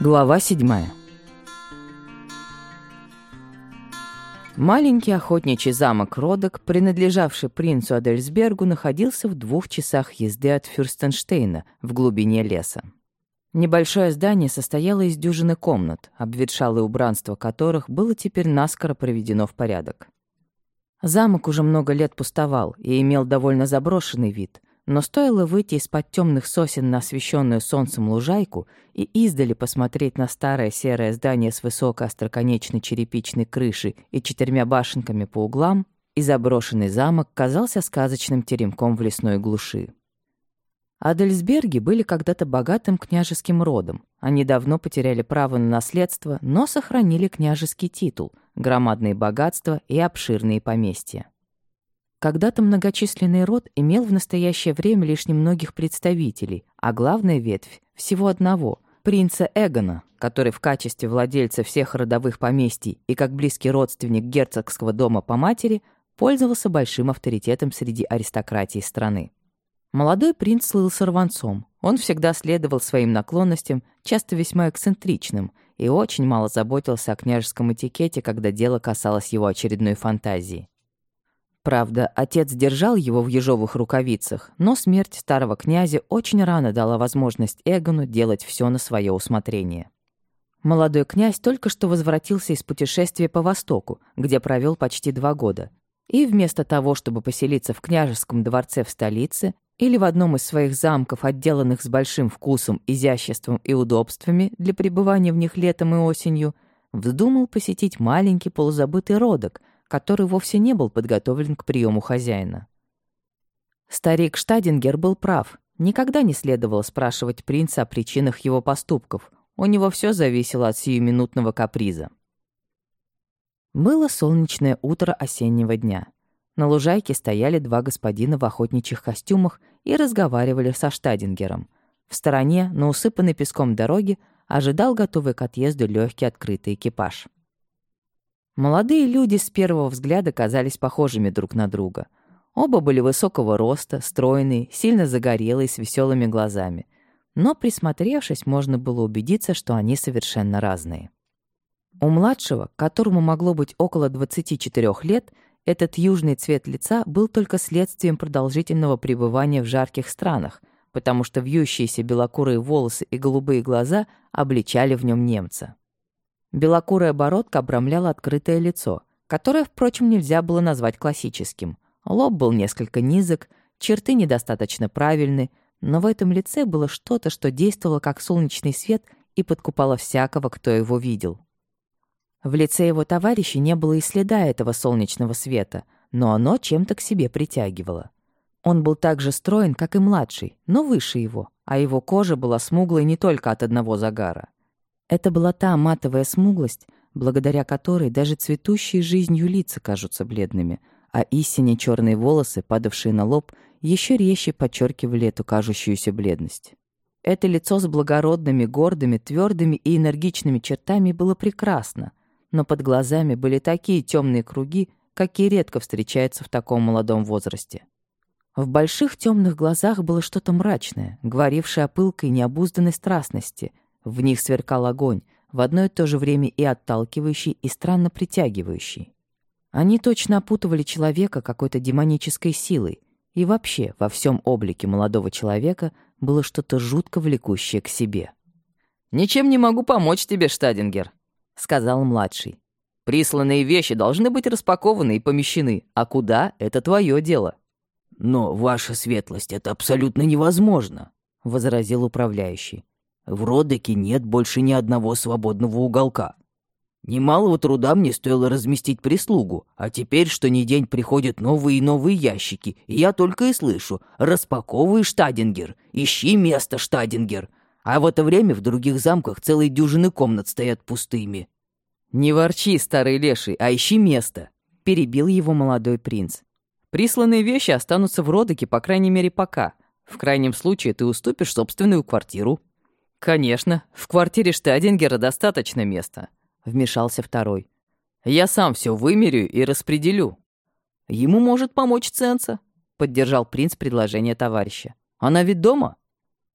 Глава седьмая. Маленький охотничий замок Родок, принадлежавший принцу Адельсбергу, находился в двух часах езды от Фюрстенштейна в глубине леса. Небольшое здание состояло из дюжины комнат, обветшалое убранство которых было теперь наскоро проведено в порядок. Замок уже много лет пустовал и имел довольно заброшенный вид, но стоило выйти из-под темных сосен на освещенную солнцем лужайку и издали посмотреть на старое серое здание с высокой остроконечной черепичной крышей и четырьмя башенками по углам, и заброшенный замок казался сказочным теремком в лесной глуши. Адельсберги были когда-то богатым княжеским родом. Они давно потеряли право на наследство, но сохранили княжеский титул, громадные богатства и обширные поместья. Когда-то многочисленный род имел в настоящее время лишь немногих представителей, а главная ветвь — всего одного — принца Эгона, который в качестве владельца всех родовых поместий и как близкий родственник герцогского дома по матери пользовался большим авторитетом среди аристократии страны. Молодой принц слыл сорванцом. Он всегда следовал своим наклонностям, часто весьма эксцентричным, и очень мало заботился о княжеском этикете, когда дело касалось его очередной фантазии. Правда, отец держал его в ежовых рукавицах, но смерть старого князя очень рано дала возможность Эгону делать все на свое усмотрение. Молодой князь только что возвратился из путешествия по Востоку, где провел почти два года. И вместо того, чтобы поселиться в княжеском дворце в столице или в одном из своих замков, отделанных с большим вкусом, изяществом и удобствами для пребывания в них летом и осенью, вздумал посетить маленький полузабытый родок, который вовсе не был подготовлен к приему хозяина. Старик Штадингер был прав. Никогда не следовало спрашивать принца о причинах его поступков. У него все зависело от сиюминутного каприза. Было солнечное утро осеннего дня. На лужайке стояли два господина в охотничьих костюмах и разговаривали со Штадингером. В стороне, на усыпанной песком дороге, ожидал готовый к отъезду легкий открытый экипаж. Молодые люди с первого взгляда казались похожими друг на друга. Оба были высокого роста, стройные, сильно загорелые, с веселыми глазами. Но, присмотревшись, можно было убедиться, что они совершенно разные. У младшего, которому могло быть около 24 лет, этот южный цвет лица был только следствием продолжительного пребывания в жарких странах, потому что вьющиеся белокурые волосы и голубые глаза обличали в нем немца. Белокурая бородка обрамляла открытое лицо, которое, впрочем, нельзя было назвать классическим. Лоб был несколько низок, черты недостаточно правильны, но в этом лице было что-то, что действовало как солнечный свет и подкупало всякого, кто его видел. В лице его товарища не было и следа этого солнечного света, но оно чем-то к себе притягивало. Он был так же строен, как и младший, но выше его, а его кожа была смуглой не только от одного загара. Это была та матовая смуглость, благодаря которой даже цветущие жизнью лица кажутся бледными, а истине черные волосы, падавшие на лоб, еще резче подчеркивали эту кажущуюся бледность. Это лицо с благородными, гордыми, твердыми и энергичными чертами было прекрасно, но под глазами были такие темные круги, какие редко встречаются в таком молодом возрасте. В больших темных глазах было что-то мрачное, говорившее о пылкой необузданной страстности — в них сверкал огонь, в одно и то же время и отталкивающий, и странно притягивающий. Они точно опутывали человека какой-то демонической силой, и вообще во всем облике молодого человека было что-то жутко влекущее к себе. «Ничем не могу помочь тебе, Штадингер», — сказал младший. «Присланные вещи должны быть распакованы и помещены, а куда — это твое дело». «Но, ваша светлость, это абсолютно невозможно», — возразил управляющий. В Родеке нет больше ни одного свободного уголка. Немалого труда мне стоило разместить прислугу, а теперь что ни день приходят новые и новые ящики, и я только и слышу «Распаковывай, Штадингер! Ищи место, Штадингер!» А в это время в других замках целые дюжины комнат стоят пустыми. «Не ворчи, старый леший, а ищи место!» — перебил его молодой принц. «Присланные вещи останутся в Родеке, по крайней мере, пока. В крайнем случае ты уступишь собственную квартиру». «Конечно, в квартире Штадингера достаточно места», — вмешался второй. «Я сам все вымерю и распределю». «Ему может помочь Ценца», — поддержал принц предложение товарища. «Она ведь дома?»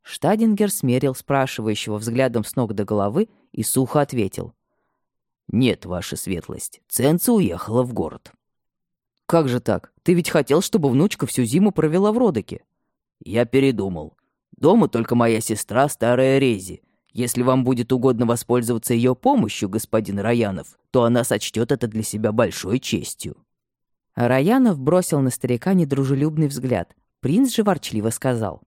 Штадингер смерил спрашивающего взглядом с ног до головы и сухо ответил. «Нет, ваша светлость, Ценца уехала в город». «Как же так? Ты ведь хотел, чтобы внучка всю зиму провела в Родоке?» «Я передумал. Дома только моя сестра, старая Рези. Если вам будет угодно воспользоваться ее помощью, господин Раянов, то она сочтет это для себя большой честью». Раянов бросил на старика недружелюбный взгляд. Принц же ворчливо сказал.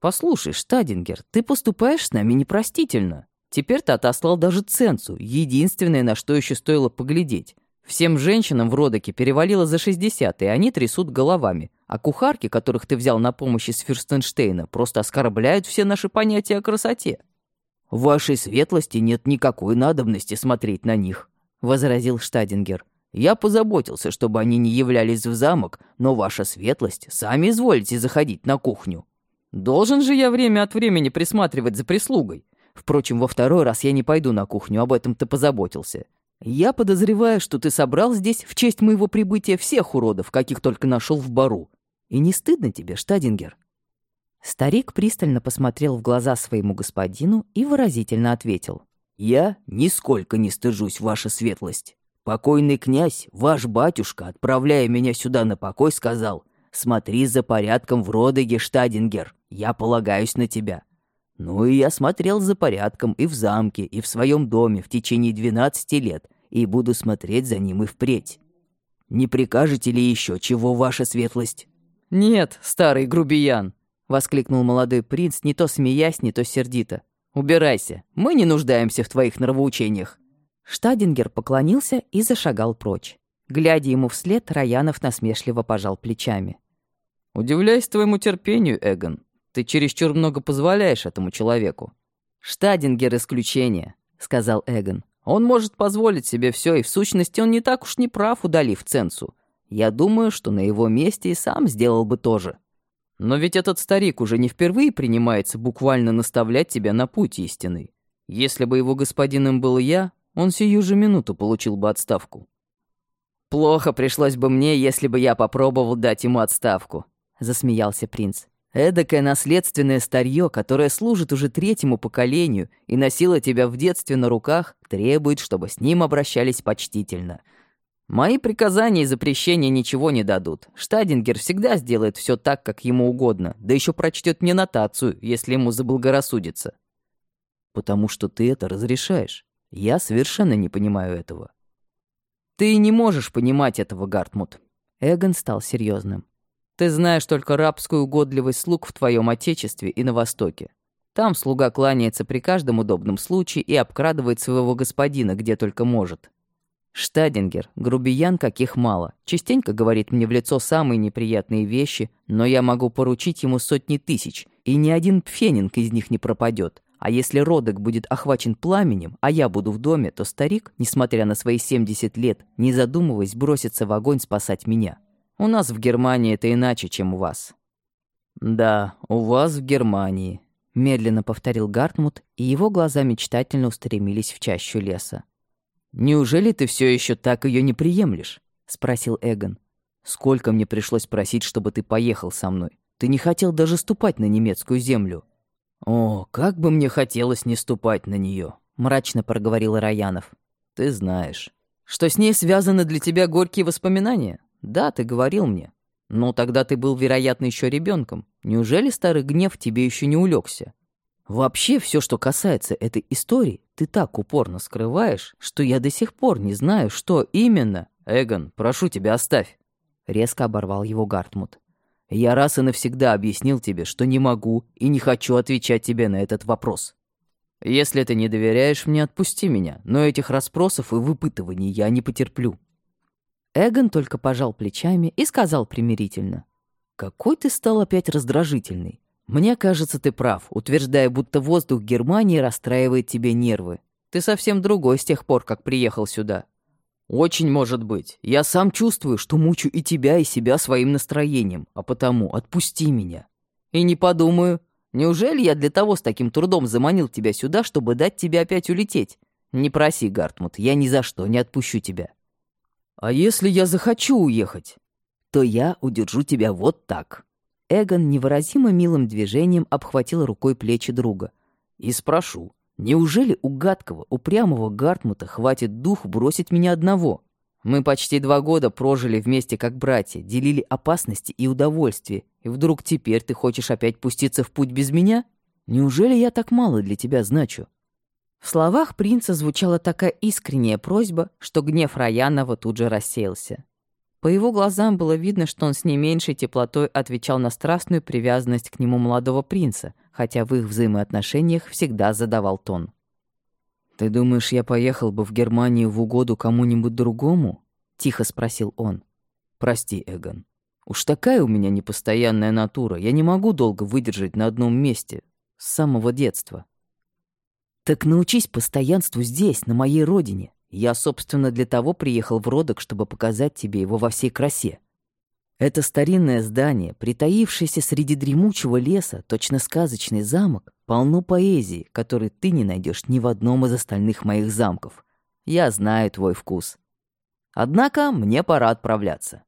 «Послушай, Штадингер, ты поступаешь с нами непростительно. Теперь ты отослал даже Ценцу, единственное, на что еще стоило поглядеть. Всем женщинам в Родоке перевалило за 60, и они трясут головами. А кухарки, которых ты взял на помощь из Фюрстенштейна, просто оскорбляют все наши понятия о красоте». «В вашей светлости нет никакой надобности смотреть на них», — возразил Штадингер. «Я позаботился, чтобы они не являлись в замок, но ваша светлость, сами изволите заходить на кухню». Должен же я время от времени присматривать за прислугой. Впрочем, во второй раз я не пойду на кухню, об этом ты позаботился. Я подозреваю, что ты собрал здесь в честь моего прибытия всех уродов, каких только нашел в бару. И не стыдно тебе, Штадингер?» Старик пристально посмотрел в глаза своему господину и выразительно ответил. «Я нисколько не стыжусь, ваша светлость. Покойный князь, ваш батюшка, отправляя меня сюда на покой, сказал, «Смотри за порядком в Родеге, Штадингер. Я полагаюсь на тебя». Ну и я смотрел за порядком и в замке, и в своем доме в течение 12 лет, и буду смотреть за ним и впредь. Не прикажете ли еще чего, ваша светлость?» «Нет, старый грубиян!» — воскликнул молодой принц, не то смеясь, не то сердито. «Убирайся, мы не нуждаемся в твоих нравоучениях». Штадингер поклонился и зашагал прочь. Глядя ему вслед, Раянов насмешливо пожал плечами. «Удивляюсь твоему терпению, Эгон. Ты чересчур много позволяешь этому человеку». «Штадингер исключение», — сказал Эгон. «Он может позволить себе все, и в сущности он не так уж не прав, удалив Ценсу. Я думаю, что на его месте и сам сделал бы то же. Но ведь этот старик уже не впервые принимается буквально наставлять тебя на путь истинный. Если бы его господином был я, он сию же минуту получил бы отставку». «Плохо пришлось бы мне, если бы я попробовал дать ему отставку», засмеялся принц. Эдакое наследственное старье, которое служит уже третьему поколению и носило тебя в детстве на руках, требует, чтобы с ним обращались почтительно. Мои приказания и запрещения ничего не дадут. Штадингер всегда сделает все так, как ему угодно, да еще прочтет мне нотацию, если ему заблагорассудится. Потому что ты это разрешаешь. Я совершенно не понимаю этого. Ты не можешь понимать этого, Гартмут. Эгон стал серьезным. Ты знаешь только рабскую угодливость слуг в твоем отечестве и на Востоке. Там слуга кланяется при каждом удобном случае и обкрадывает своего господина, где только может. Штадингер, грубиян каких мало, частенько говорит мне в лицо самые неприятные вещи, но я могу поручить ему сотни тысяч, и ни один пфенинг из них не пропадет. А если Родок будет охвачен пламенем, а я буду в доме, то старик, несмотря на свои 70 лет, не задумываясь, бросится в огонь спасать меня. У нас в Германии это иначе, чем у вас». «Да, у вас в Германии», — медленно повторил Гартмут, и его глаза мечтательно устремились в чащу леса. «Неужели ты все еще так ее не приемлешь?» — спросил Эгон. «Сколько мне пришлось просить, чтобы ты поехал со мной? Ты не хотел даже ступать на немецкую землю». «О, как бы мне хотелось не ступать на нее, мрачно проговорил Раянов. «Ты знаешь, что с ней связаны для тебя горькие воспоминания?» «Да, ты говорил мне. Но тогда ты был, вероятно, еще ребенком. Неужели старый гнев тебе еще не улегся? Вообще, все, что касается этой истории, ты так упорно скрываешь, что я до сих пор не знаю, что именно. Эгон, прошу тебя, оставь. Резко оборвал его Гартмут. Я раз и навсегда объяснил тебе, что не могу и не хочу отвечать тебе на этот вопрос. Если ты не доверяешь мне, отпусти меня, но этих расспросов и выпытываний я не потерплю. Эгон только пожал плечами и сказал примирительно. «Какой ты стал опять раздражительный. Мне кажется, ты прав, утверждая, будто воздух Германии расстраивает тебе нервы. Ты совсем другой с тех пор, как приехал сюда». «Очень может быть. Я сам чувствую, что мучу и тебя, и себя своим настроением, а потому отпусти меня». «И не подумаю. Неужели я для того с таким трудом заманил тебя сюда, чтобы дать тебе опять улететь? Не проси, Гартмут, я ни за что не отпущу тебя». «А если я захочу уехать?» «То я удержу тебя вот так». Эгон невыразимо милым движением обхватил рукой плечи друга. «И спрошу, неужели у гадкого, упрямого Гартмута хватит дух бросить меня одного? Мы почти два года прожили вместе как братья, делили опасности и удовольствие, и вдруг теперь ты хочешь опять пуститься в путь без меня? Неужели я так мало для тебя значу?» В словах принца звучала такая искренняя просьба, что гнев Раянова тут же рассеялся. По его глазам было видно, что он с не меньшей теплотой отвечал на страстную привязанность к нему молодого принца, хотя в их взаимоотношениях всегда задавал тон. «Ты думаешь, я поехал бы в Германию в угоду кому-нибудь другому?» — тихо спросил он. «Прости, Эгон. Уж такая у меня непостоянная натура. Я не могу долго выдержать на одном месте. С самого детства». «Так научись постоянству здесь, на моей родине. Я, собственно, для того приехал в Родок, чтобы показать тебе его во всей красе. Это старинное здание, притаившееся среди дремучего леса, точно сказочный замок, полно поэзии, которой ты не найдешь ни в одном из остальных моих замков. Я знаю твой вкус. Однако мне пора отправляться.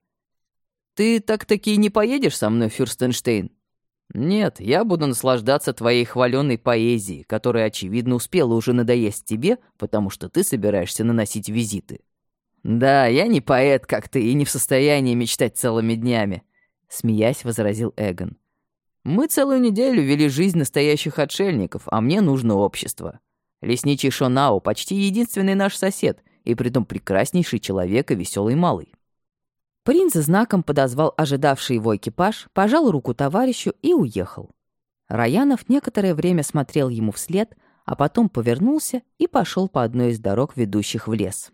Ты так-таки не поедешь со мной, Фюрстенштейн? Нет, я буду наслаждаться твоей хваленной поэзией, которая, очевидно, успела уже надоесть тебе, потому что ты собираешься наносить визиты. Да, я не поэт, как ты, и не в состоянии мечтать целыми днями, смеясь, возразил Эгон. Мы целую неделю вели жизнь настоящих отшельников, а мне нужно общество. Лесничий Шонау почти единственный наш сосед, и притом прекраснейший человек и веселый малый. Принц знаком подозвал ожидавший его экипаж, пожал руку товарищу и уехал. Раянов некоторое время смотрел ему вслед, а потом повернулся и пошел по одной из дорог, ведущих в лес.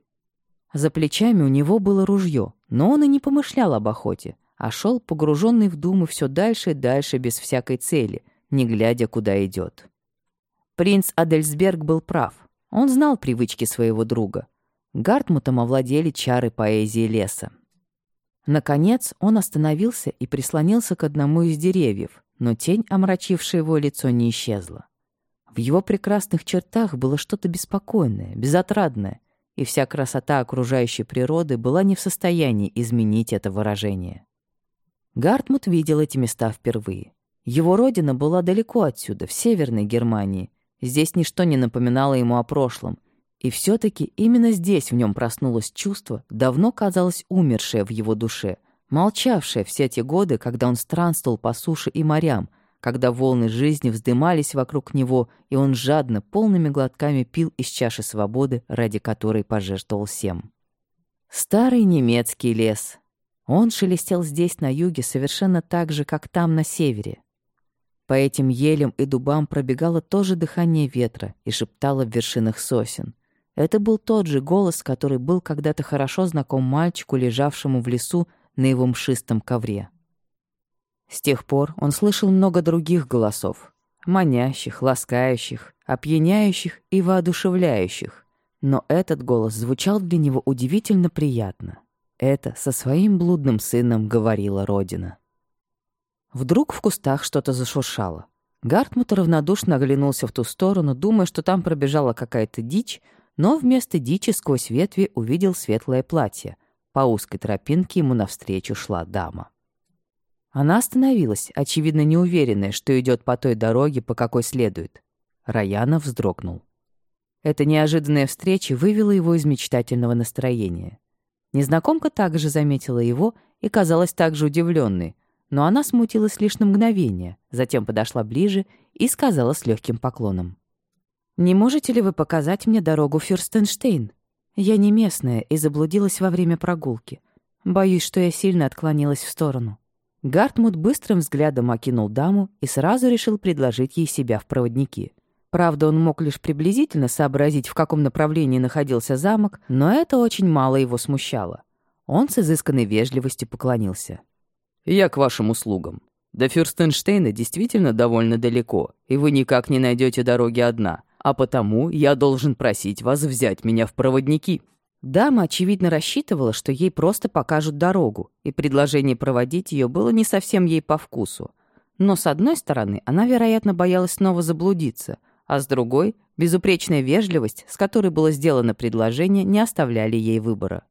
За плечами у него было ружье, но он и не помышлял об охоте, а шел погруженный в думы все дальше и дальше без всякой цели, не глядя, куда идет. Принц Адельсберг был прав. Он знал привычки своего друга. Гартмутом овладели чары поэзии леса. Наконец он остановился и прислонился к одному из деревьев, но тень, омрачившая его лицо, не исчезла. В его прекрасных чертах было что-то беспокойное, безотрадное, и вся красота окружающей природы была не в состоянии изменить это выражение. Гартмут видел эти места впервые. Его родина была далеко отсюда, в Северной Германии. Здесь ничто не напоминало ему о прошлом — и все таки именно здесь в нем проснулось чувство, давно казалось умершее в его душе, молчавшее все те годы, когда он странствовал по суше и морям, когда волны жизни вздымались вокруг него, и он жадно, полными глотками пил из чаши свободы, ради которой пожертвовал всем. Старый немецкий лес. Он шелестел здесь, на юге, совершенно так же, как там, на севере. По этим елям и дубам пробегало то же дыхание ветра и шептало в вершинах сосен. Это был тот же голос, который был когда-то хорошо знаком мальчику, лежавшему в лесу на его мшистом ковре. С тех пор он слышал много других голосов, манящих, ласкающих, опьяняющих и воодушевляющих. Но этот голос звучал для него удивительно приятно. Это со своим блудным сыном говорила Родина. Вдруг в кустах что-то зашуршало. Гартмут равнодушно оглянулся в ту сторону, думая, что там пробежала какая-то дичь, но вместо дичи сквозь ветви увидел светлое платье. По узкой тропинке ему навстречу шла дама. Она остановилась, очевидно неуверенная, что идет по той дороге, по какой следует. Раяна вздрогнул. Эта неожиданная встреча вывела его из мечтательного настроения. Незнакомка также заметила его и казалась также удивленной, но она смутилась лишь на мгновение, затем подошла ближе и сказала с легким поклоном. «Не можете ли вы показать мне дорогу Фюрстенштейн? Я не местная и заблудилась во время прогулки. Боюсь, что я сильно отклонилась в сторону». Гартмут быстрым взглядом окинул даму и сразу решил предложить ей себя в проводники. Правда, он мог лишь приблизительно сообразить, в каком направлении находился замок, но это очень мало его смущало. Он с изысканной вежливостью поклонился. «Я к вашим услугам. До Фюрстенштейна действительно довольно далеко, и вы никак не найдете дороги одна а потому я должен просить вас взять меня в проводники». Дама, очевидно, рассчитывала, что ей просто покажут дорогу, и предложение проводить ее было не совсем ей по вкусу. Но, с одной стороны, она, вероятно, боялась снова заблудиться, а с другой, безупречная вежливость, с которой было сделано предложение, не оставляли ей выбора.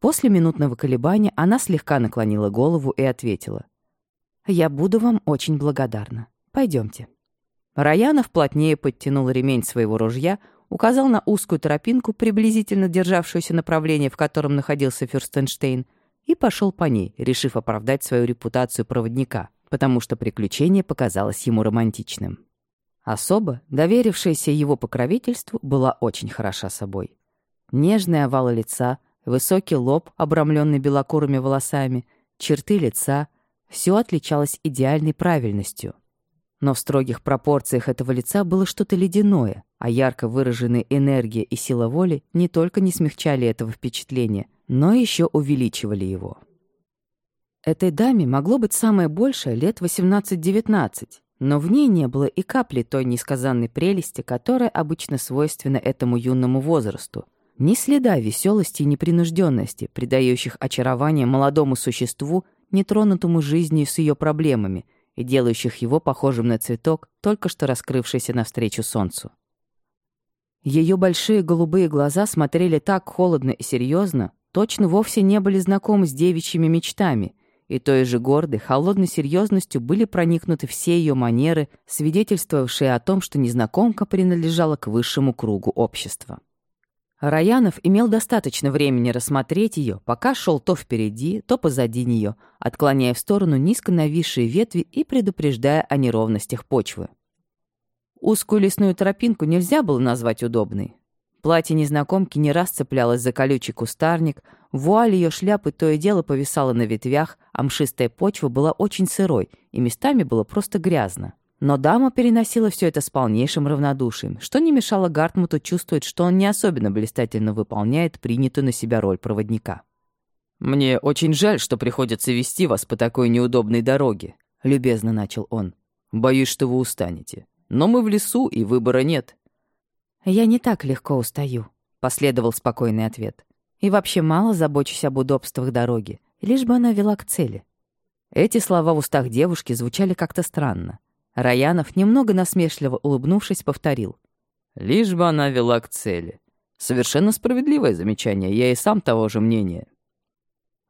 После минутного колебания она слегка наклонила голову и ответила. Я буду вам очень благодарна. Пойдемте. Раянов плотнее подтянул ремень своего ружья, указал на узкую тропинку, приблизительно державшуюся направление, в котором находился Фюрстенштейн, и пошел по ней, решив оправдать свою репутацию проводника, потому что приключение показалось ему романтичным. Особо, доверившаяся его покровительству, была очень хороша собой. Нежный овал лица, высокий лоб, обрамленный белокурыми волосами, черты лица — все отличалось идеальной правильностью. Но в строгих пропорциях этого лица было что-то ледяное, а ярко выраженная энергия и сила воли не только не смягчали этого впечатления, но еще увеличивали его. Этой даме могло быть самое большее лет 18-19, но в ней не было и капли той несказанной прелести, которая обычно свойственна этому юному возрасту. Ни следа веселости и непринужденности, придающих очарование молодому существу, нетронутому жизнью с ее проблемами и делающих его похожим на цветок, только что раскрывшийся навстречу солнцу. Ее большие голубые глаза смотрели так холодно и серьезно, точно вовсе не были знакомы с девичьими мечтами, и той же гордой, холодной серьезностью были проникнуты все ее манеры, свидетельствовавшие о том, что незнакомка принадлежала к высшему кругу общества. Раянов имел достаточно времени рассмотреть ее, пока шел то впереди, то позади нее, отклоняя в сторону низко нависшие ветви и предупреждая о неровностях почвы. Узкую лесную тропинку нельзя было назвать удобной. Платье незнакомки не раз цеплялось за колючий кустарник, вуаль ее шляпы то и дело повисала на ветвях, а мшистая почва была очень сырой, и местами было просто грязно. Но дама переносила все это с полнейшим равнодушием, что не мешало Гартмуту чувствовать, что он не особенно блистательно выполняет принятую на себя роль проводника. «Мне очень жаль, что приходится вести вас по такой неудобной дороге», — любезно начал он. «Боюсь, что вы устанете. Но мы в лесу, и выбора нет. «Я не так легко устаю», — последовал спокойный ответ. «И вообще мало забочусь об удобствах дороги, лишь бы она вела к цели». Эти слова в устах девушки звучали как-то странно. Раянов, немного насмешливо улыбнувшись, повторил. «Лишь бы она вела к цели. Совершенно справедливое замечание, я и сам того же мнения.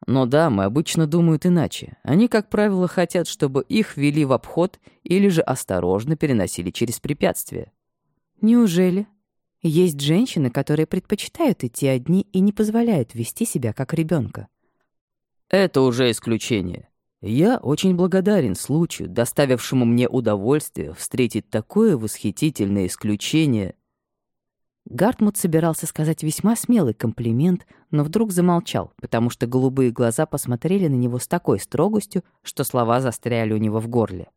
Но дамы обычно думают иначе. Они, как правило, хотят, чтобы их вели в обход или же осторожно переносили через препятствия. «Неужели?» Есть женщины, которые предпочитают идти одни и не позволяют вести себя как ребенка. Это уже исключение. Я очень благодарен случаю, доставившему мне удовольствие встретить такое восхитительное исключение. Гартмут собирался сказать весьма смелый комплимент, но вдруг замолчал, потому что голубые глаза посмотрели на него с такой строгостью, что слова застряли у него в горле.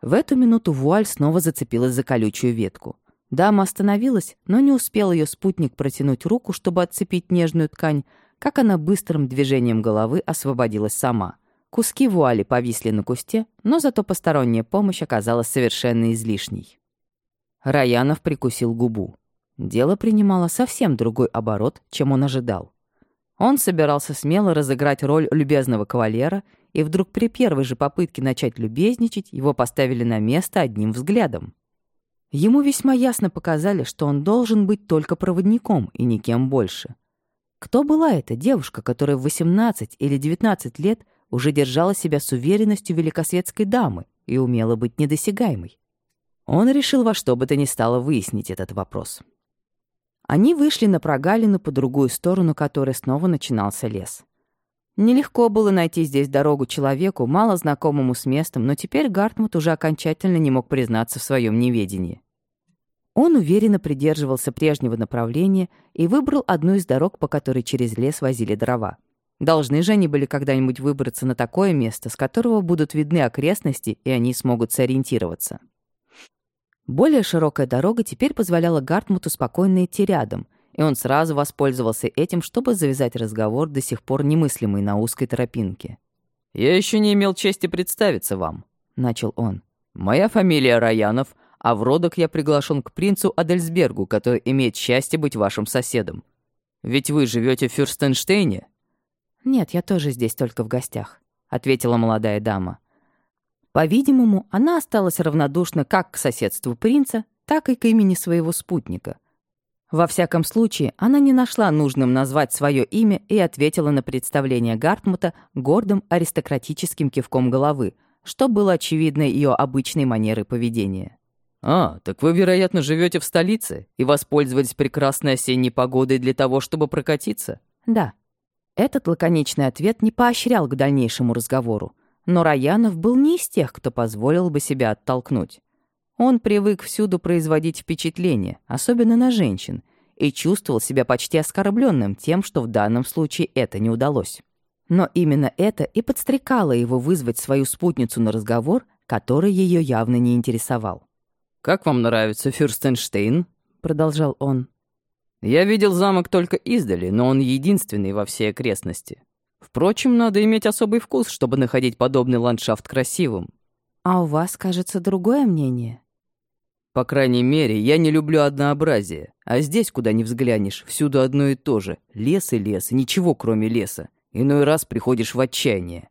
В эту минуту вуаль снова зацепилась за колючую ветку — Дама остановилась, но не успел ее спутник протянуть руку, чтобы отцепить нежную ткань, как она быстрым движением головы освободилась сама. Куски вуали повисли на кусте, но зато посторонняя помощь оказалась совершенно излишней. Раянов прикусил губу. Дело принимало совсем другой оборот, чем он ожидал. Он собирался смело разыграть роль любезного кавалера, и вдруг при первой же попытке начать любезничать его поставили на место одним взглядом. Ему весьма ясно показали, что он должен быть только проводником и никем больше. Кто была эта девушка, которая в 18 или 19 лет уже держала себя с уверенностью великосветской дамы и умела быть недосягаемой? Он решил во что бы то ни стало выяснить этот вопрос. Они вышли на прогалину по другую сторону, которой снова начинался лес. Нелегко было найти здесь дорогу человеку, мало знакомому с местом, но теперь Гартмут уже окончательно не мог признаться в своем неведении. Он уверенно придерживался прежнего направления и выбрал одну из дорог, по которой через лес возили дрова. Должны же они были когда-нибудь выбраться на такое место, с которого будут видны окрестности, и они смогут сориентироваться. Более широкая дорога теперь позволяла Гартмуту спокойно идти рядом — и он сразу воспользовался этим, чтобы завязать разговор, до сих пор немыслимый на узкой тропинке. «Я еще не имел чести представиться вам», — начал он. «Моя фамилия Раянов, а в родок я приглашен к принцу Адельсбергу, который имеет счастье быть вашим соседом. Ведь вы живете в Фюрстенштейне?» «Нет, я тоже здесь только в гостях», — ответила молодая дама. По-видимому, она осталась равнодушна как к соседству принца, так и к имени своего спутника — во всяком случае, она не нашла нужным назвать свое имя и ответила на представление Гартмута гордым аристократическим кивком головы, что было очевидно ее обычной манерой поведения. «А, так вы, вероятно, живете в столице и воспользовались прекрасной осенней погодой для того, чтобы прокатиться?» «Да». Этот лаконичный ответ не поощрял к дальнейшему разговору, но Раянов был не из тех, кто позволил бы себя оттолкнуть. Он привык всюду производить впечатление, особенно на женщин, и чувствовал себя почти оскорбленным тем, что в данном случае это не удалось. Но именно это и подстрекало его вызвать свою спутницу на разговор, который ее явно не интересовал. «Как вам нравится Фюрстенштейн?» — продолжал он. «Я видел замок только издали, но он единственный во всей окрестности. Впрочем, надо иметь особый вкус, чтобы находить подобный ландшафт красивым». «А у вас, кажется, другое мнение?» «По крайней мере, я не люблю однообразие. А здесь, куда ни взглянешь, всюду одно и то же. Лес и лес, ничего кроме леса. Иной раз приходишь в отчаяние».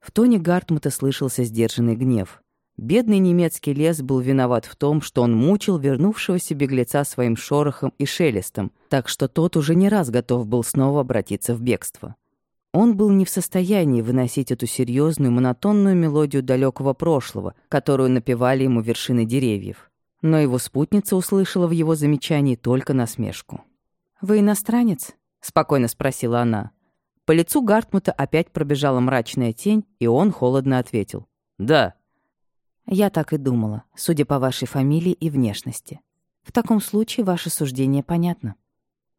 В тоне Гартмута слышался сдержанный гнев. Бедный немецкий лес был виноват в том, что он мучил вернувшегося беглеца своим шорохом и шелестом, так что тот уже не раз готов был снова обратиться в бегство. Он был не в состоянии выносить эту серьезную монотонную мелодию далекого прошлого, которую напевали ему вершины деревьев. Но его спутница услышала в его замечании только насмешку. «Вы иностранец?» — спокойно спросила она. По лицу Гартмута опять пробежала мрачная тень, и он холодно ответил. «Да». «Я так и думала, судя по вашей фамилии и внешности. В таком случае ваше суждение понятно».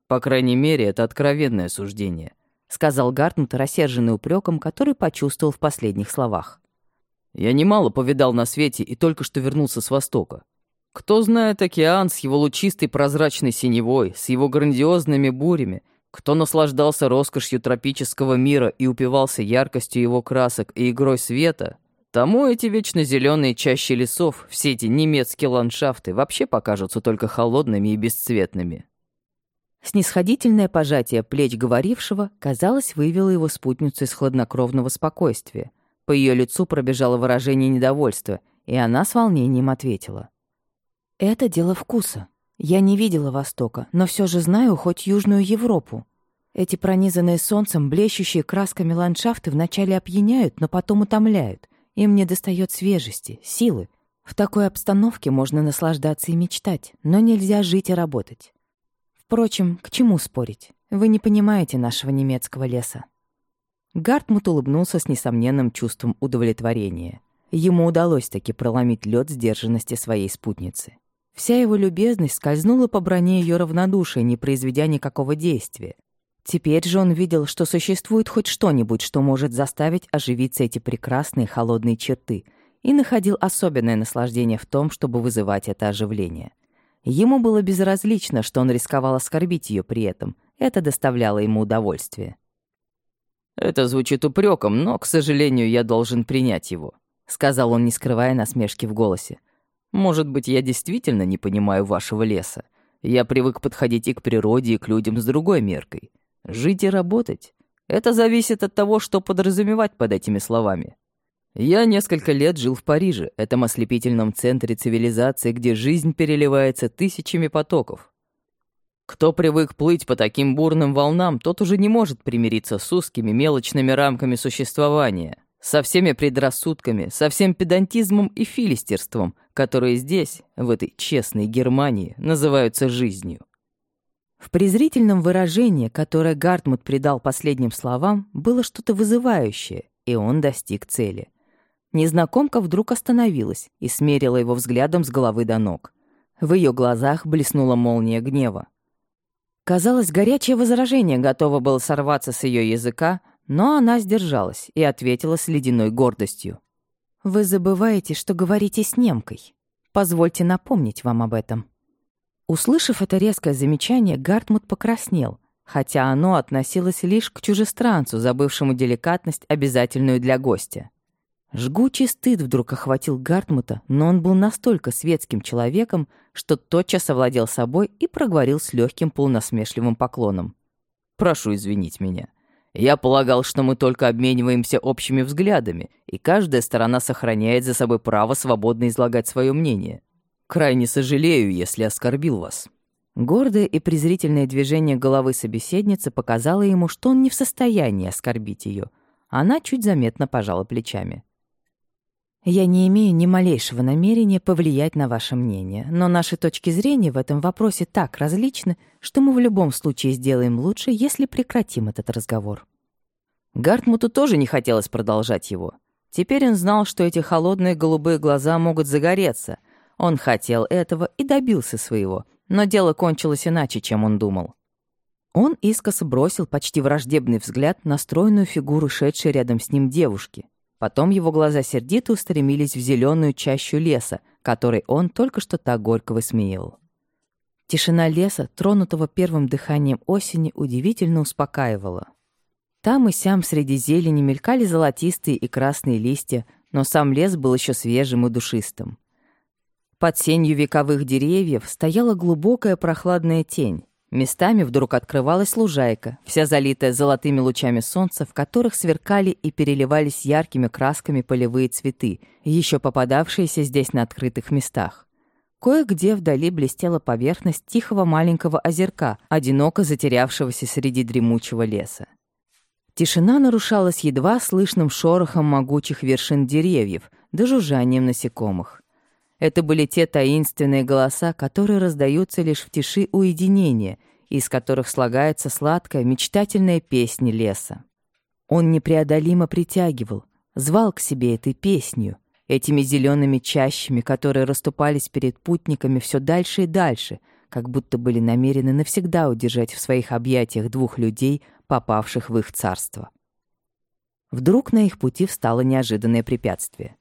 «По крайней мере, это откровенное суждение», — сказал Гартмут, рассерженный упреком, который почувствовал в последних словах. «Я немало повидал на свете и только что вернулся с Востока. Кто знает океан с его лучистой прозрачной синевой, с его грандиозными бурями, кто наслаждался роскошью тропического мира и упивался яркостью его красок и игрой света, Тому эти вечно зеленые чащи лесов, все эти немецкие ландшафты вообще покажутся только холодными и бесцветными. Снисходительное пожатие плеч говорившего, казалось, вывело его спутницу из хладнокровного спокойствия. По ее лицу пробежало выражение недовольства, и она с волнением ответила. «Это дело вкуса. Я не видела Востока, но все же знаю хоть Южную Европу. Эти пронизанные солнцем, блещущие красками ландшафты вначале опьяняют, но потом утомляют. Им не достает свежести, силы. В такой обстановке можно наслаждаться и мечтать, но нельзя жить и работать. Впрочем, к чему спорить? Вы не понимаете нашего немецкого леса. Гартмут улыбнулся с несомненным чувством удовлетворения. Ему удалось таки проломить лед сдержанности своей спутницы. Вся его любезность скользнула по броне ее равнодушия, не произведя никакого действия. Теперь же он видел, что существует хоть что-нибудь, что может заставить оживиться эти прекрасные холодные черты, и находил особенное наслаждение в том, чтобы вызывать это оживление. Ему было безразлично, что он рисковал оскорбить ее при этом. Это доставляло ему удовольствие. «Это звучит упреком, но, к сожалению, я должен принять его», — сказал он, не скрывая насмешки в голосе. «Может быть, я действительно не понимаю вашего леса. Я привык подходить и к природе, и к людям с другой меркой. Жить и работать — это зависит от того, что подразумевать под этими словами. Я несколько лет жил в Париже, этом ослепительном центре цивилизации, где жизнь переливается тысячами потоков. Кто привык плыть по таким бурным волнам, тот уже не может примириться с узкими мелочными рамками существования, со всеми предрассудками, со всем педантизмом и филистерством, которые здесь, в этой честной Германии, называются жизнью. В презрительном выражении, которое Гартмут придал последним словам, было что-то вызывающее, и он достиг цели. Незнакомка вдруг остановилась и смерила его взглядом с головы до ног. В ее глазах блеснула молния гнева. Казалось, горячее возражение готово было сорваться с ее языка, но она сдержалась и ответила с ледяной гордостью. «Вы забываете, что говорите с немкой. Позвольте напомнить вам об этом». Услышав это резкое замечание, Гартмут покраснел, хотя оно относилось лишь к чужестранцу, забывшему деликатность, обязательную для гостя. Жгучий стыд вдруг охватил Гартмута, но он был настолько светским человеком, что тотчас овладел собой и проговорил с легким полунасмешливым поклоном. «Прошу извинить меня. Я полагал, что мы только обмениваемся общими взглядами, и каждая сторона сохраняет за собой право свободно излагать свое мнение. Крайне сожалею, если оскорбил вас». Гордое и презрительное движение головы собеседницы показало ему, что он не в состоянии оскорбить ее. Она чуть заметно пожала плечами. Я не имею ни малейшего намерения повлиять на ваше мнение, но наши точки зрения в этом вопросе так различны, что мы в любом случае сделаем лучше, если прекратим этот разговор». Гартмуту тоже не хотелось продолжать его. Теперь он знал, что эти холодные голубые глаза могут загореться. Он хотел этого и добился своего, но дело кончилось иначе, чем он думал. Он искоса бросил почти враждебный взгляд на стройную фигуру шедшей рядом с ним девушки. Потом его глаза сердито устремились в зеленую чащу леса, который он только что так горько высмеивал. Тишина леса, тронутого первым дыханием осени, удивительно успокаивала. Там и сям среди зелени мелькали золотистые и красные листья, но сам лес был еще свежим и душистым. Под сенью вековых деревьев стояла глубокая прохладная тень. Местами вдруг открывалась лужайка, вся залитая золотыми лучами солнца, в которых сверкали и переливались яркими красками полевые цветы, еще попадавшиеся здесь на открытых местах. Кое-где вдали блестела поверхность тихого маленького озерка, одиноко затерявшегося среди дремучего леса. Тишина нарушалась едва слышным шорохом могучих вершин деревьев да жужжанием насекомых. Это были те таинственные голоса, которые раздаются лишь в тиши уединения, из которых слагается сладкая, мечтательная песня леса. Он непреодолимо притягивал, звал к себе этой песнью, этими зелеными чащами, которые расступались перед путниками все дальше и дальше, как будто были намерены навсегда удержать в своих объятиях двух людей, попавших в их царство. Вдруг на их пути встало неожиданное препятствие.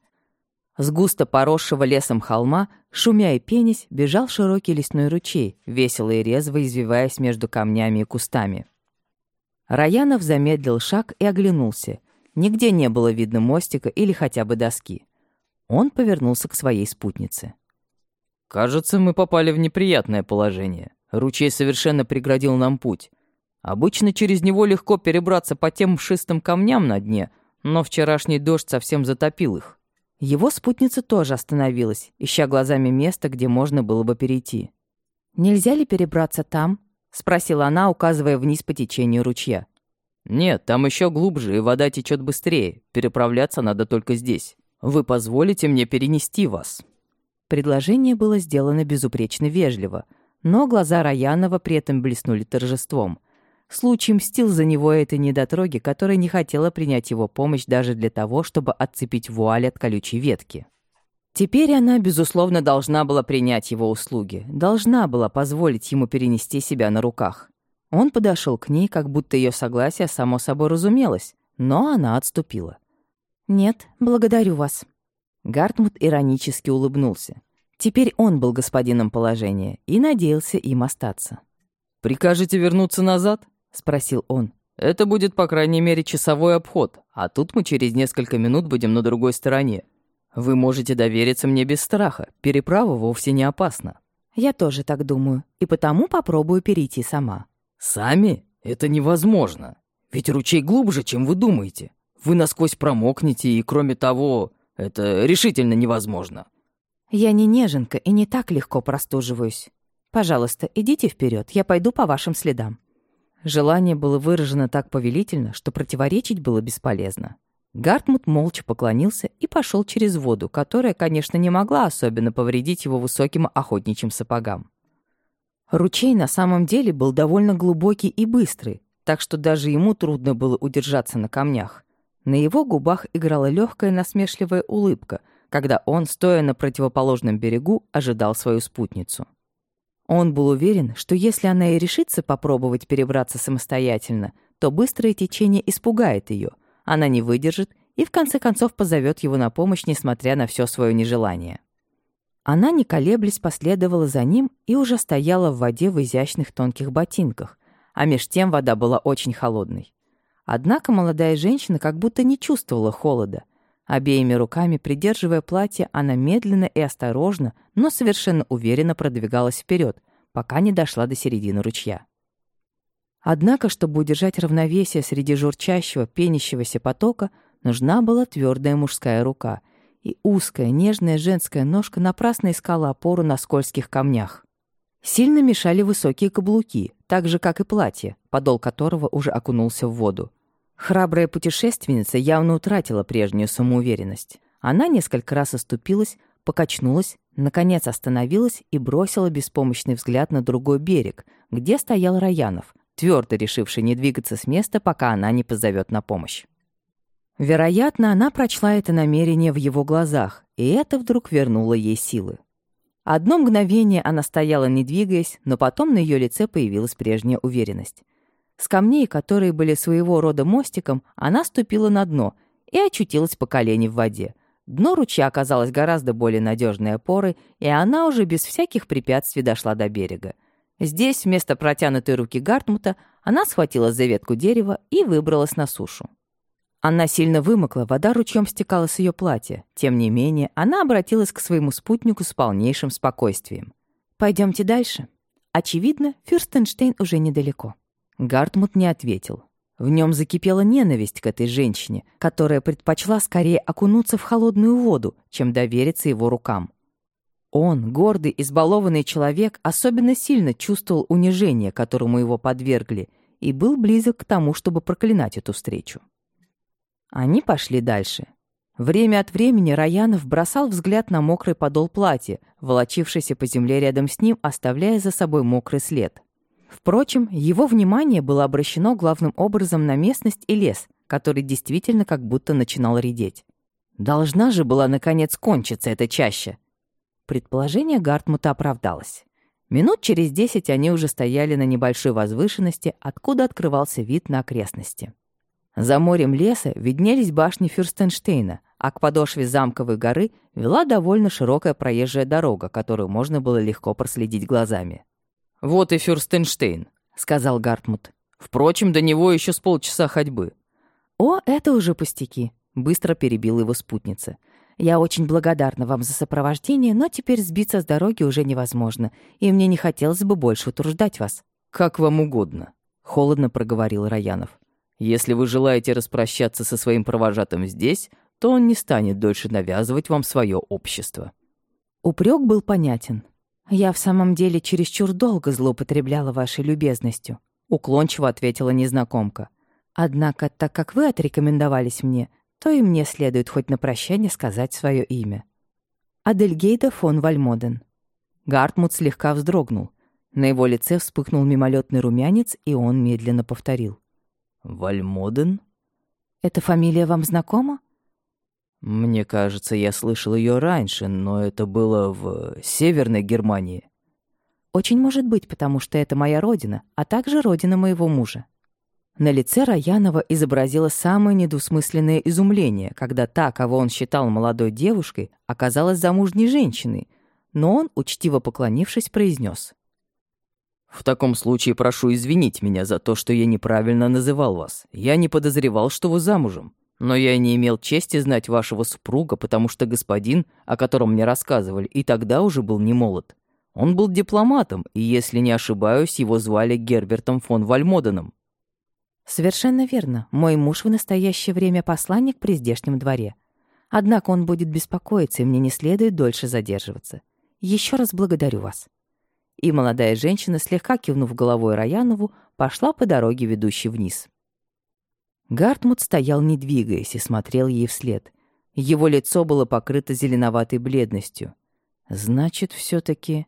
С густо поросшего лесом холма, шумя и пенясь, бежал широкий лесной ручей, весело и резво извиваясь между камнями и кустами. Раянов замедлил шаг и оглянулся. Нигде не было видно мостика или хотя бы доски. Он повернулся к своей спутнице. «Кажется, мы попали в неприятное положение. Ручей совершенно преградил нам путь. Обычно через него легко перебраться по тем мшистым камням на дне, но вчерашний дождь совсем затопил их. Его спутница тоже остановилась, ища глазами место, где можно было бы перейти. «Нельзя ли перебраться там?» — спросила она, указывая вниз по течению ручья. «Нет, там еще глубже, и вода течет быстрее. Переправляться надо только здесь. Вы позволите мне перенести вас?» Предложение было сделано безупречно вежливо, но глаза Раянова при этом блеснули торжеством — Случай мстил за него этой недотроги, которая не хотела принять его помощь даже для того, чтобы отцепить вуаль от колючей ветки. Теперь она, безусловно, должна была принять его услуги, должна была позволить ему перенести себя на руках. Он подошел к ней, как будто ее согласие само собой разумелось, но она отступила. «Нет, благодарю вас». Гартмут иронически улыбнулся. Теперь он был господином положения и надеялся им остаться. «Прикажете вернуться назад?» — спросил он. «Это будет, по крайней мере, часовой обход, а тут мы через несколько минут будем на другой стороне. Вы можете довериться мне без страха, переправа вовсе не опасна». «Я тоже так думаю, и потому попробую перейти сама». «Сами? Это невозможно. Ведь ручей глубже, чем вы думаете. Вы насквозь промокнете, и, кроме того, это решительно невозможно». «Я не неженка и не так легко простуживаюсь. Пожалуйста, идите вперед, я пойду по вашим следам». Желание было выражено так повелительно, что противоречить было бесполезно. Гартмут молча поклонился и пошел через воду, которая, конечно, не могла особенно повредить его высоким охотничьим сапогам. Ручей на самом деле был довольно глубокий и быстрый, так что даже ему трудно было удержаться на камнях. На его губах играла легкая насмешливая улыбка, когда он, стоя на противоположном берегу, ожидал свою спутницу. Он был уверен, что если она и решится попробовать перебраться самостоятельно, то быстрое течение испугает ее, она не выдержит и в конце концов позовет его на помощь, несмотря на все свое нежелание. Она, не колеблясь, последовала за ним и уже стояла в воде в изящных тонких ботинках, а меж тем вода была очень холодной. Однако молодая женщина как будто не чувствовала холода, Обеими руками, придерживая платье, она медленно и осторожно, но совершенно уверенно продвигалась вперед, пока не дошла до середины ручья. Однако, чтобы удержать равновесие среди журчащего, пенящегося потока, нужна была твердая мужская рука, и узкая, нежная женская ножка напрасно искала опору на скользких камнях. Сильно мешали высокие каблуки, так же, как и платье, подол которого уже окунулся в воду. Храбрая путешественница явно утратила прежнюю самоуверенность. Она несколько раз оступилась, покачнулась, наконец остановилась и бросила беспомощный взгляд на другой берег, где стоял Раянов, твердо решивший не двигаться с места, пока она не позовет на помощь. Вероятно, она прочла это намерение в его глазах, и это вдруг вернуло ей силы. Одно мгновение она стояла, не двигаясь, но потом на ее лице появилась прежняя уверенность. С камней, которые были своего рода мостиком, она ступила на дно и очутилась по колени в воде. Дно ручья оказалось гораздо более надежной опорой, и она уже без всяких препятствий дошла до берега. Здесь, вместо протянутой руки Гартмута, она схватила за ветку дерева и выбралась на сушу. Она сильно вымокла, вода ручьем стекала с ее платья. Тем не менее, она обратилась к своему спутнику с полнейшим спокойствием. Пойдемте дальше. Очевидно, Фюрстенштейн уже недалеко. Гартмут не ответил. В нем закипела ненависть к этой женщине, которая предпочла скорее окунуться в холодную воду, чем довериться его рукам. Он, гордый, избалованный человек, особенно сильно чувствовал унижение, которому его подвергли, и был близок к тому, чтобы проклинать эту встречу. Они пошли дальше. Время от времени Раянов бросал взгляд на мокрый подол платья, волочившийся по земле рядом с ним, оставляя за собой мокрый след. Впрочем, его внимание было обращено главным образом на местность и лес, который действительно как будто начинал редеть. Должна же была, наконец, кончиться эта чаща. Предположение Гартмута оправдалось. Минут через десять они уже стояли на небольшой возвышенности, откуда открывался вид на окрестности. За морем леса виднелись башни Фюрстенштейна, а к подошве замковой горы вела довольно широкая проезжая дорога, которую можно было легко проследить глазами. «Вот и Фюрстенштейн», — сказал Гартмут. «Впрочем, до него еще с полчаса ходьбы». «О, это уже пустяки», — быстро перебил его спутница. «Я очень благодарна вам за сопровождение, но теперь сбиться с дороги уже невозможно, и мне не хотелось бы больше утруждать вас». «Как вам угодно», — холодно проговорил Раянов. «Если вы желаете распрощаться со своим провожатым здесь, то он не станет дольше навязывать вам свое общество». Упрек был понятен. «Я в самом деле чересчур долго злоупотребляла вашей любезностью», — уклончиво ответила незнакомка. «Однако, так как вы отрекомендовались мне, то и мне следует хоть на прощание сказать свое имя. Адельгейда фон Вальмоден». Гартмут слегка вздрогнул. На его лице вспыхнул мимолетный румянец, и он медленно повторил. «Вальмоден?» «Эта фамилия вам знакома?» Мне кажется, я слышал ее раньше, но это было в Северной Германии. Очень может быть, потому что это моя родина, а также родина моего мужа. На лице Раянова изобразилось самое недвусмысленное изумление, когда та, кого он считал молодой девушкой, оказалась замужней женщиной, но он, учтиво поклонившись, произнес: «В таком случае прошу извинить меня за то, что я неправильно называл вас. Я не подозревал, что вы замужем. Но я не имел чести знать вашего супруга, потому что господин, о котором мне рассказывали, и тогда уже был не молод. Он был дипломатом, и, если не ошибаюсь, его звали Гербертом фон Вальмоденом. Совершенно верно. Мой муж в настоящее время посланник при здешнем дворе. Однако он будет беспокоиться, и мне не следует дольше задерживаться. Еще раз благодарю вас. И молодая женщина, слегка кивнув головой Раянову, пошла по дороге, ведущей вниз. Гартмут стоял, не двигаясь, и смотрел ей вслед. Его лицо было покрыто зеленоватой бледностью. Значит, все таки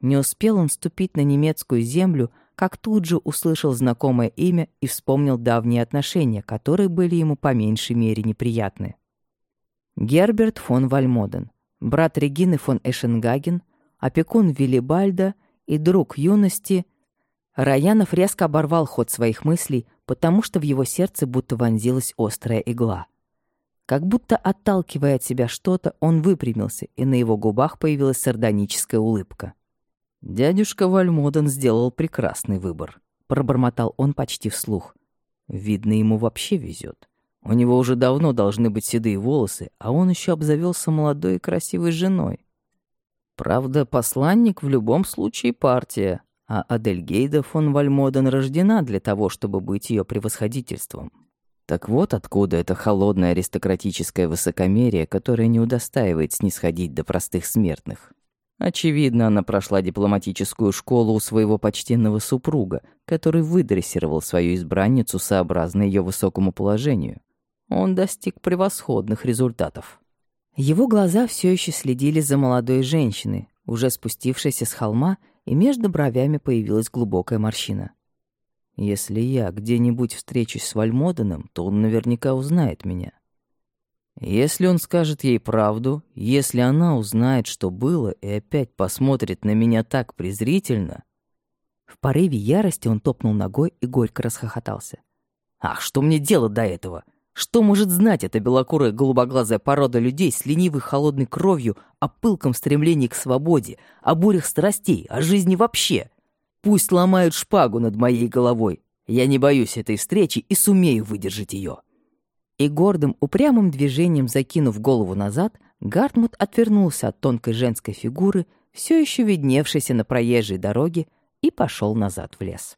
Не успел он ступить на немецкую землю, как тут же услышал знакомое имя и вспомнил давние отношения, которые были ему по меньшей мере неприятны. Герберт фон Вальмоден, брат Регины фон Эшенгаген, опекун Виллибальда и друг юности. Раянов резко оборвал ход своих мыслей, потому что в его сердце будто вонзилась острая игла. Как будто отталкивая от себя что-то, он выпрямился, и на его губах появилась сардоническая улыбка. «Дядюшка Вальмоден сделал прекрасный выбор», — пробормотал он почти вслух. «Видно, ему вообще везет. У него уже давно должны быть седые волосы, а он еще обзавелся молодой и красивой женой. Правда, посланник в любом случае партия, а Адельгейда фон Вальмоден рождена для того, чтобы быть ее превосходительством. Так вот откуда это холодное аристократическое высокомерие, которое не удостаивает снисходить до простых смертных. Очевидно, она прошла дипломатическую школу у своего почтенного супруга, который выдрессировал свою избранницу сообразно ее высокому положению. Он достиг превосходных результатов. Его глаза все еще следили за молодой женщиной, уже спустившейся с холма, и между бровями появилась глубокая морщина. Если я где-нибудь встречусь с Вальмоденом, то он наверняка узнает меня. Если он скажет ей правду, если она узнает, что было, и опять посмотрит на меня так презрительно... В порыве ярости он топнул ногой и горько расхохотался. «Ах, что мне делать до этого? Что может знать эта белокурая голубоглазая порода людей с ленивой холодной кровью о пылком стремлении к свободе, о бурях страстей, о жизни вообще? Пусть ломают шпагу над моей головой. Я не боюсь этой встречи и сумею выдержать ее. И гордым, упрямым движением закинув голову назад, Гартмут отвернулся от тонкой женской фигуры, все еще видневшейся на проезжей дороге, и пошел назад в лес.